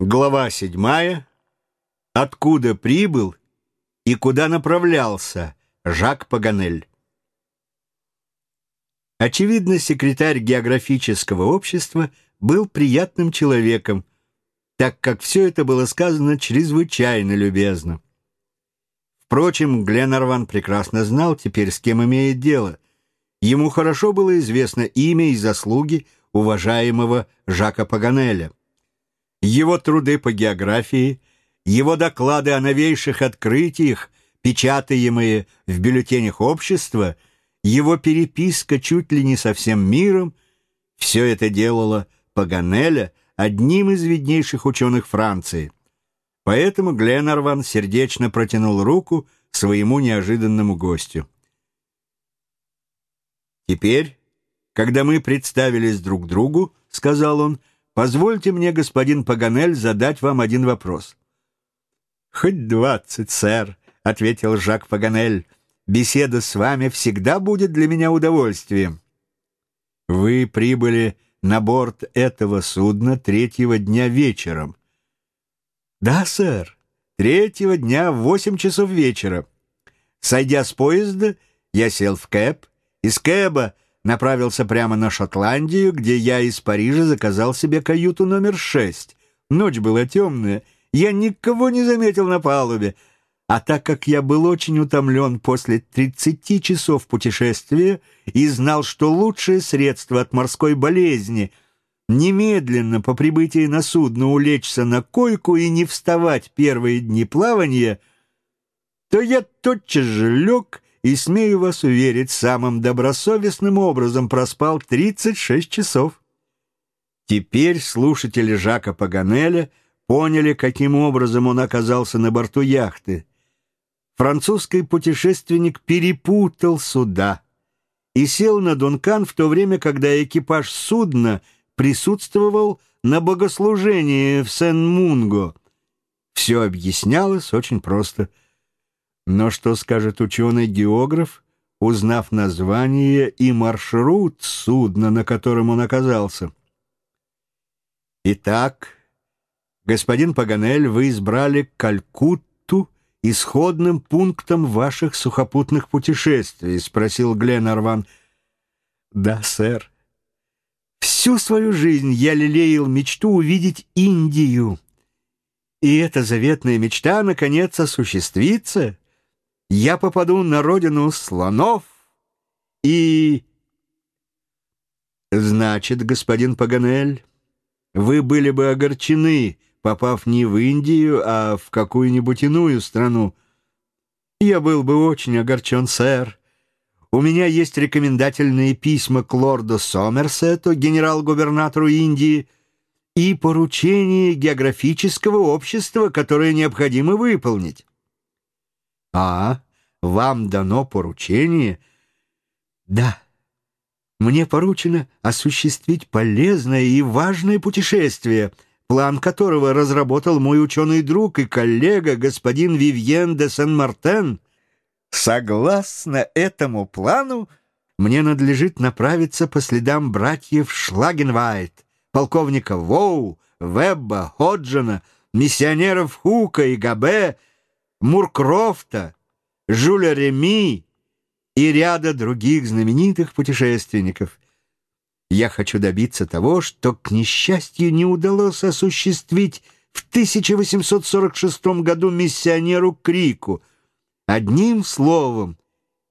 Глава седьмая. Откуда прибыл и куда направлялся Жак Паганель? Очевидно, секретарь географического общества был приятным человеком, так как все это было сказано чрезвычайно любезно. Впрочем, Гленарван прекрасно знал теперь, с кем имеет дело. Ему хорошо было известно имя и заслуги уважаемого Жака Паганеля его труды по географии, его доклады о новейших открытиях, печатаемые в бюллетенях общества, его переписка чуть ли не со всем миром, все это делало Паганеля одним из виднейших ученых Франции. Поэтому Гленарван сердечно протянул руку своему неожиданному гостю. «Теперь, когда мы представились друг другу, — сказал он, — Позвольте мне, господин Паганель, задать вам один вопрос. «Хоть двадцать, сэр», — ответил Жак Паганель. «Беседа с вами всегда будет для меня удовольствием». «Вы прибыли на борт этого судна третьего дня вечером». «Да, сэр, третьего дня в восемь часов вечера. Сойдя с поезда, я сел в кэб. Из кэба направился прямо на Шотландию, где я из Парижа заказал себе каюту номер шесть. Ночь была темная, я никого не заметил на палубе, а так как я был очень утомлен после 30 часов путешествия и знал, что лучшее средство от морской болезни — немедленно по прибытии на судно улечься на койку и не вставать первые дни плавания, то я тотчас же лег и, смею вас уверить, самым добросовестным образом проспал 36 часов. Теперь слушатели Жака Паганеля поняли, каким образом он оказался на борту яхты. Французский путешественник перепутал суда и сел на Дункан в то время, когда экипаж судна присутствовал на богослужении в Сен-Мунго. Все объяснялось очень просто — но что скажет ученый-географ, узнав название и маршрут судна, на котором он оказался? Итак, господин Паганель, вы избрали Калькутту исходным пунктом ваших сухопутных путешествий, спросил Гленарван. Да, сэр. Всю свою жизнь я лелеял мечту увидеть Индию. И эта заветная мечта, наконец, осуществится я попаду на родину слонов и... Значит, господин Паганель, вы были бы огорчены, попав не в Индию, а в какую-нибудь иную страну. Я был бы очень огорчен, сэр. У меня есть рекомендательные письма к лорду Сомерсету, генерал-губернатору Индии, и поручение географического общества, которое необходимо выполнить. А, вам дано поручение? Да. Мне поручено осуществить полезное и важное путешествие, план которого разработал мой ученый друг и коллега господин Вивьен де Сен-Мартен. Согласно этому плану, мне надлежит направиться по следам братьев Шлагенвайт, полковника Воу, Вебба, Ходжина, миссионеров Хука и Габе, Муркрофта, Жюля Реми и ряда других знаменитых путешественников. Я хочу добиться того, что, к несчастью, не удалось осуществить в 1846 году миссионеру Крику. Одним словом,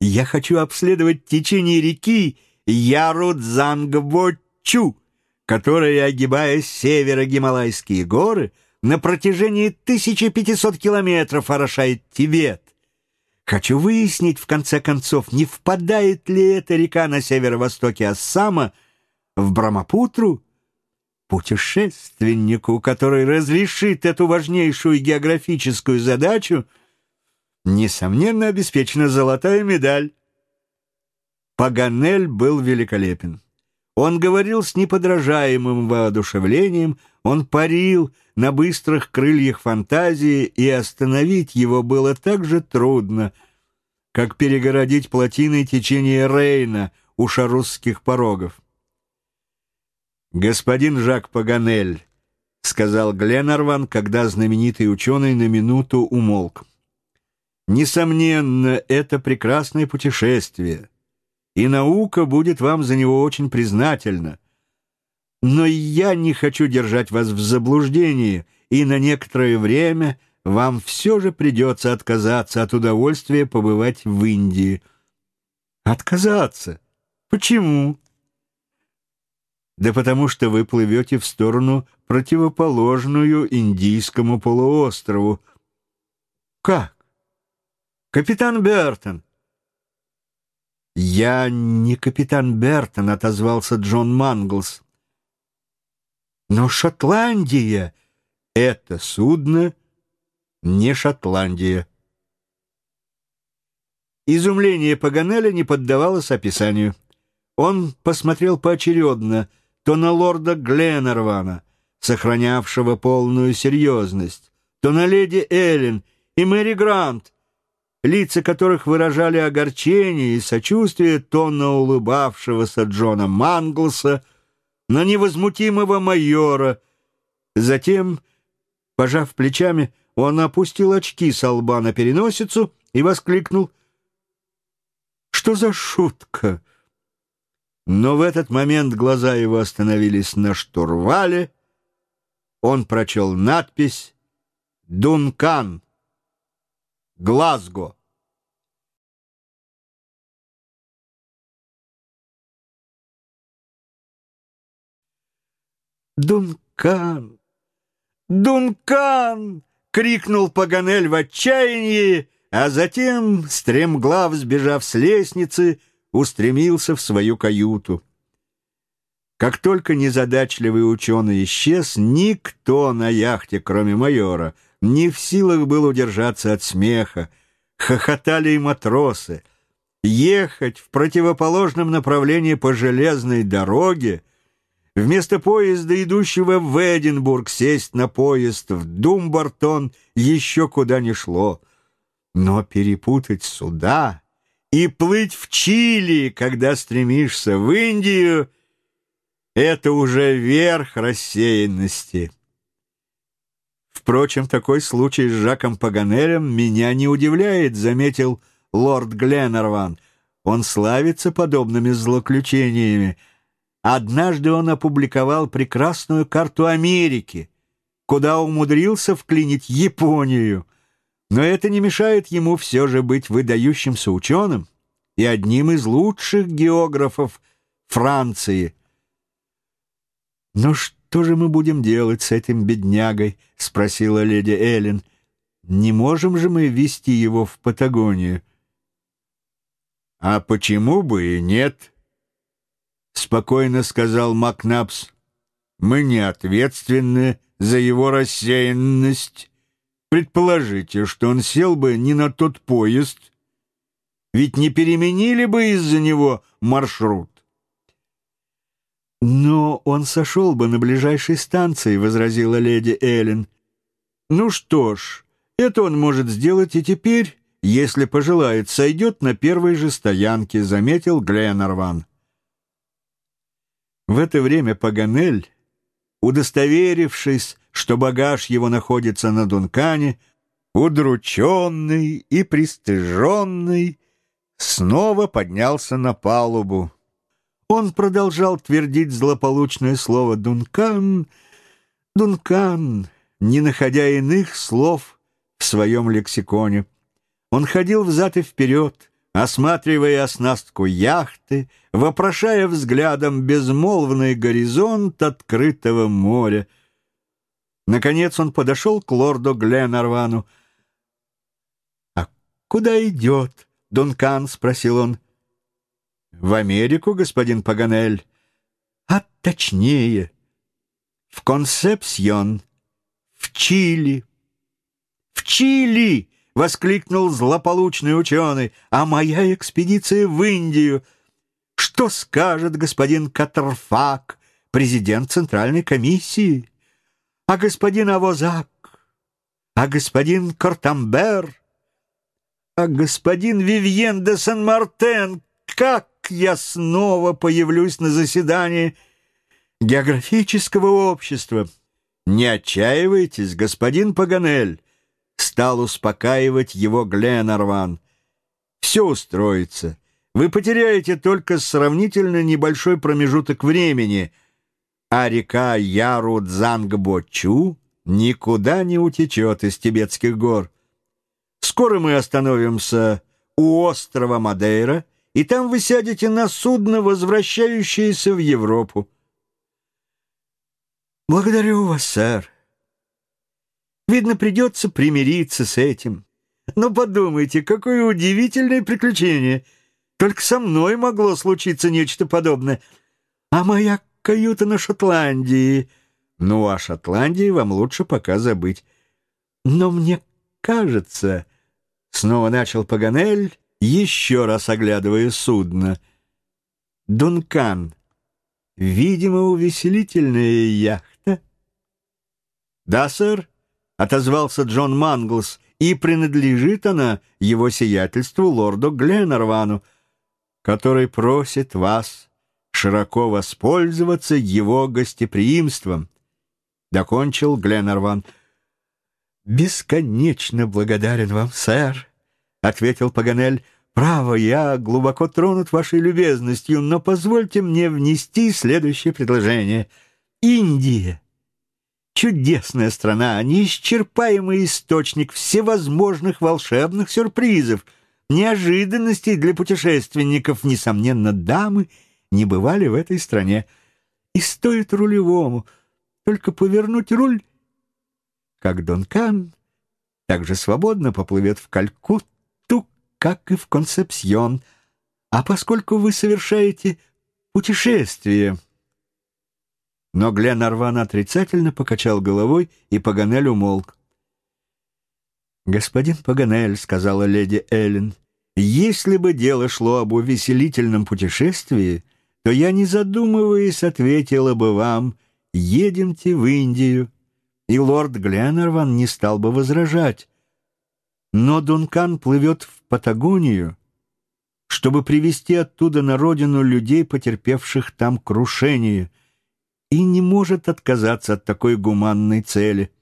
я хочу обследовать течение реки Ярудзангбочу, которая, огибая северо-гималайские горы, на протяжении 1500 километров орошает Тибет. Хочу выяснить, в конце концов, не впадает ли эта река на северо-востоке Ассама в Брамапутру? Путешественнику, который разрешит эту важнейшую географическую задачу, несомненно, обеспечена золотая медаль. Паганель был великолепен. Он говорил с неподражаемым воодушевлением, он парил на быстрых крыльях фантазии, и остановить его было так же трудно, как перегородить плотиной течение Рейна у шарусских порогов. «Господин Жак Паганель, — сказал Гленарван, когда знаменитый ученый на минуту умолк. «Несомненно, это прекрасное путешествие, и наука будет вам за него очень признательна. Но я не хочу держать вас в заблуждении, и на некоторое время вам все же придется отказаться от удовольствия побывать в Индии». «Отказаться? Почему?» Да потому что вы плывете в сторону, противоположную Индийскому полуострову. Как? Капитан Бертон. Я не капитан Бертон, отозвался Джон Манглс. Но Шотландия — это судно не Шотландия. Изумление Паганеля не поддавалось описанию. Он посмотрел поочередно — то на лорда Гленнервана, сохранявшего полную серьезность, то на леди Эллен и Мэри Грант, лица которых выражали огорчение и сочувствие, то на улыбавшегося Джона Манглса, на невозмутимого майора. Затем, пожав плечами, он опустил очки со лба на переносицу и воскликнул «Что за шутка?» Но в этот момент глаза его остановились на штурвале. Он прочел надпись «Дункан, Глазго». «Дункан! Дункан!» — крикнул Паганель в отчаянии, а затем, стремглав сбежав с лестницы, устремился в свою каюту. Как только незадачливый ученый исчез, никто на яхте, кроме майора, не в силах был удержаться от смеха. Хохотали и матросы. Ехать в противоположном направлении по железной дороге, вместо поезда, идущего в Эдинбург, сесть на поезд в Думбартон еще куда не шло. Но перепутать суда и плыть в Чили, когда стремишься в Индию, это уже верх рассеянности. Впрочем, такой случай с Жаком Паганелем меня не удивляет, заметил лорд Гленнерван. Он славится подобными злоключениями. Однажды он опубликовал прекрасную карту Америки, куда умудрился вклинить Японию — но это не мешает ему все же быть выдающимся ученым и одним из лучших географов Франции. «Ну что же мы будем делать с этим беднягой?» — спросила леди Эллен. «Не можем же мы вести его в Патагонию?» «А почему бы и нет?» — спокойно сказал Макнапс. «Мы не ответственны за его рассеянность». Предположите, что он сел бы не на тот поезд, ведь не переменили бы из-за него маршрут. «Но он сошел бы на ближайшей станции», — возразила леди Эллен. «Ну что ж, это он может сделать и теперь, если пожелает, сойдет на первой же стоянке», — заметил Гленнерван. В это время Паганель, удостоверившись, что багаж его находится на Дункане, удрученный и пристыженный, снова поднялся на палубу. Он продолжал твердить злополучное слово «Дункан», «Дункан», не находя иных слов в своем лексиконе. Он ходил взад и вперед, осматривая оснастку яхты, вопрошая взглядом безмолвный горизонт открытого моря — Наконец он подошел к лорду Гленарвану. «А куда идет Дункан?» — спросил он. «В Америку, господин Паганель». «А точнее, в Консепсьон, в Чили». «В Чили!» — воскликнул злополучный ученый. «А моя экспедиция в Индию!» «Что скажет господин Катерфак, президент Центральной комиссии?» а господин Авозак, а господин Кортамбер, а господин Вивьен де Сан-Мартен, как я снова появлюсь на заседании географического общества. «Не отчаивайтесь, господин Паганель», — стал успокаивать его Гленарван. «Все устроится. Вы потеряете только сравнительно небольшой промежуток времени, а река Яру-Дзангбо-Чу никуда не утечет из тибетских гор. Скоро мы остановимся у острова Мадейра, и там вы сядете на судно, возвращающееся в Европу. Благодарю вас, сэр. Видно, придется примириться с этим. Но подумайте, какое удивительное приключение. Только со мной могло случиться нечто подобное. А моя каюта на Шотландии... Ну, о Шотландии вам лучше пока забыть. Но мне кажется... Снова начал Паганель, еще раз оглядывая судно. Дункан. Видимо, увеселительная яхта. «Да, сэр», — отозвался Джон Манглс, «и принадлежит она его сиятельству лорду Гленнервану, который просит вас широко воспользоваться его гостеприимством», — докончил Гленнерван. «Бесконечно благодарен вам, сэр», — ответил Паганель. «Право, я глубоко тронут вашей любезностью, но позвольте мне внести следующее предложение. Индия Чудесная страна, неисчерпаемый источник всевозможных волшебных сюрпризов, неожиданностей для путешественников. Несомненно, дамы не бывали в этой стране. И стоит рулевому только повернуть руль, как Донкан так же свободно поплывет в Калькутту, как и в Концепсьон. А поскольку вы совершаете путешествие но Гленарван отрицательно покачал головой, и Паганель умолк. «Господин Паганель», — сказала леди Эллен, — «если бы дело шло об увеселительном путешествии, то я, не задумываясь, ответила бы вам, едемте в Индию». И лорд Гленарван не стал бы возражать. Но Дункан плывет в Патагонию, чтобы привести оттуда на родину людей, потерпевших там крушение — и не может отказаться от такой гуманной цели.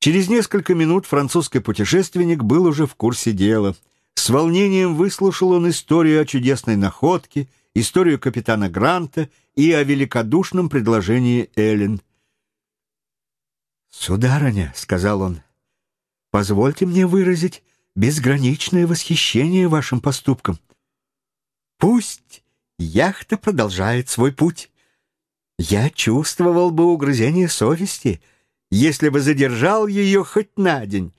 Через несколько минут французский путешественник был уже в курсе дела. С волнением выслушал он историю о чудесной находке, историю капитана Гранта и о великодушном предложении Эллен. «Сударыня», — сказал он, — «позвольте мне выразить безграничное восхищение вашим поступком. Пусть яхта продолжает свой путь. Я чувствовал бы угрызение совести, если бы задержал ее хоть на день.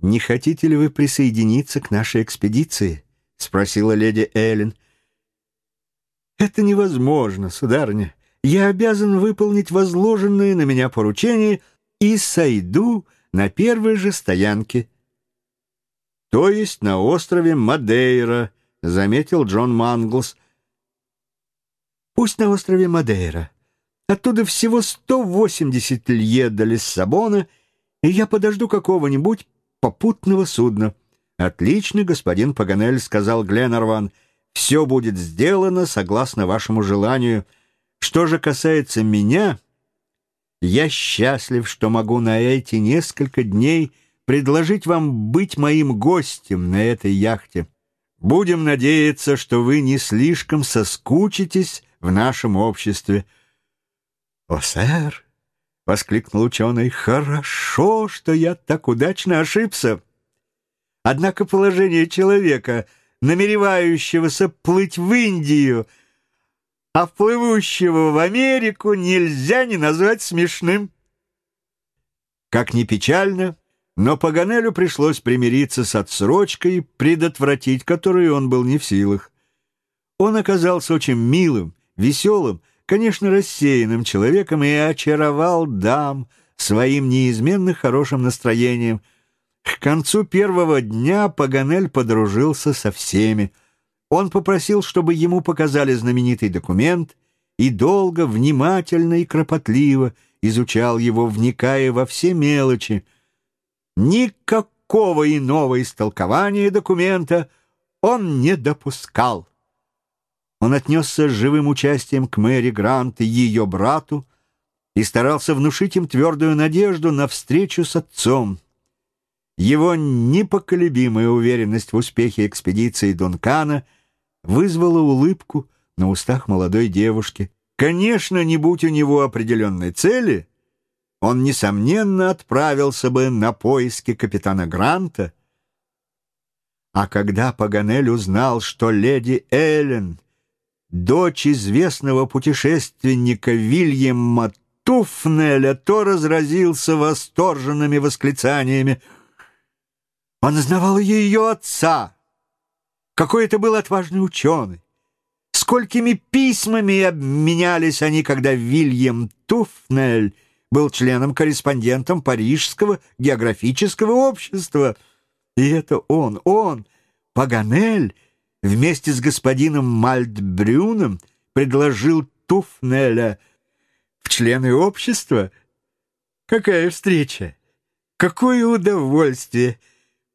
«Не хотите ли вы присоединиться к нашей экспедиции?» — спросила леди Эллен. «Это невозможно, сударыня. Я обязан выполнить возложенное на меня поручение и сойду на первой же стоянке». «То есть на острове Мадейра», — заметил Джон Манглс, — Пусть на острове Мадейра. Оттуда всего 180 лье до Лиссабона, и я подожду какого-нибудь попутного судна. «Отлично, господин Паганель», — сказал Гленарван. «Все будет сделано согласно вашему желанию. Что же касается меня, я счастлив, что могу на эти несколько дней предложить вам быть моим гостем на этой яхте. Будем надеяться, что вы не слишком соскучитесь в нашем обществе. «О, сэр!» — воскликнул ученый. «Хорошо, что я так удачно ошибся. Однако положение человека, намеревающегося плыть в Индию, а плывущего в Америку нельзя не назвать смешным». Как ни печально, но Паганелю пришлось примириться с отсрочкой, предотвратить которую он был не в силах. Он оказался очень милым, веселым, конечно, рассеянным человеком и очаровал дам своим неизменно хорошим настроением. К концу первого дня Паганель подружился со всеми. Он попросил, чтобы ему показали знаменитый документ, и долго, внимательно и кропотливо изучал его, вникая во все мелочи. Никакого иного истолкования документа он не допускал. Он отнесся с живым участием к Мэри Грант и ее брату и старался внушить им твердую надежду на встречу с отцом. Его непоколебимая уверенность в успехе экспедиции Дункана вызвала улыбку на устах молодой девушки. Конечно, не будь у него определенной цели, он, несомненно, отправился бы на поиски капитана Гранта. А когда Паганель узнал, что леди Эллен, дочь известного путешественника Вильяма Туфнеля, то разразился восторженными восклицаниями. Он знавал ее отца. Какой это был отважный ученый! Сколькими письмами обменялись они, когда Вильям Туфнель был членом-корреспондентом Парижского географического общества. И это он, он, Паганель, вместе с господином Мальтбрюном предложил Туфнеля в члены общества. Какая встреча! Какое удовольствие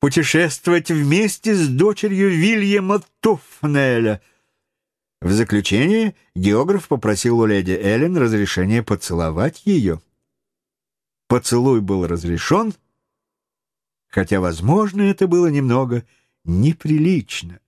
путешествовать вместе с дочерью Вильяма Туфнеля — в заключение географ попросил у леди Эллен разрешения поцеловать ее. Поцелуй был разрешен, хотя, возможно, это было немного неприлично.